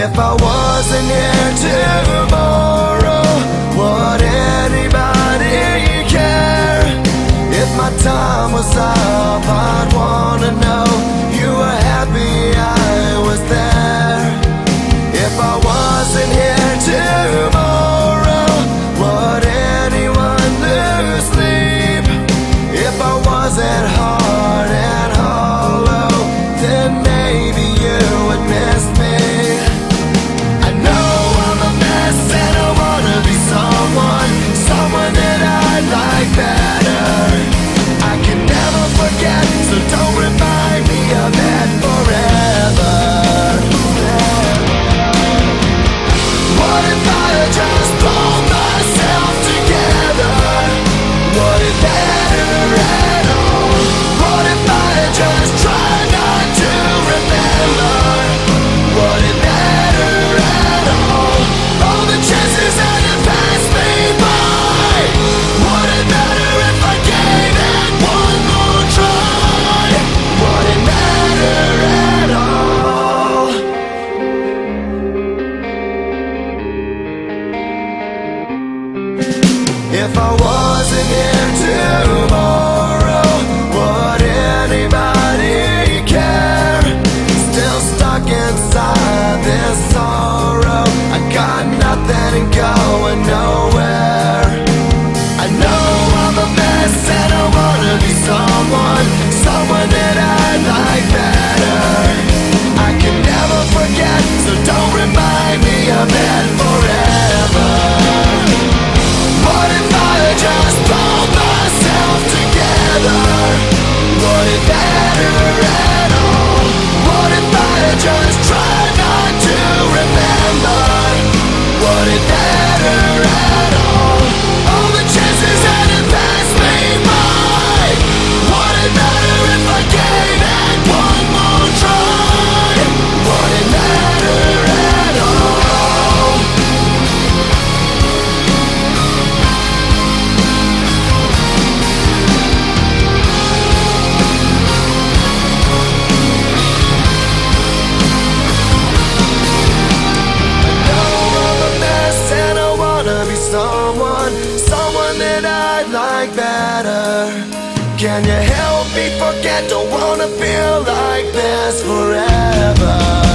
If I wasn't here to surrender better Can you help me forget? Don't wanna feel like this forever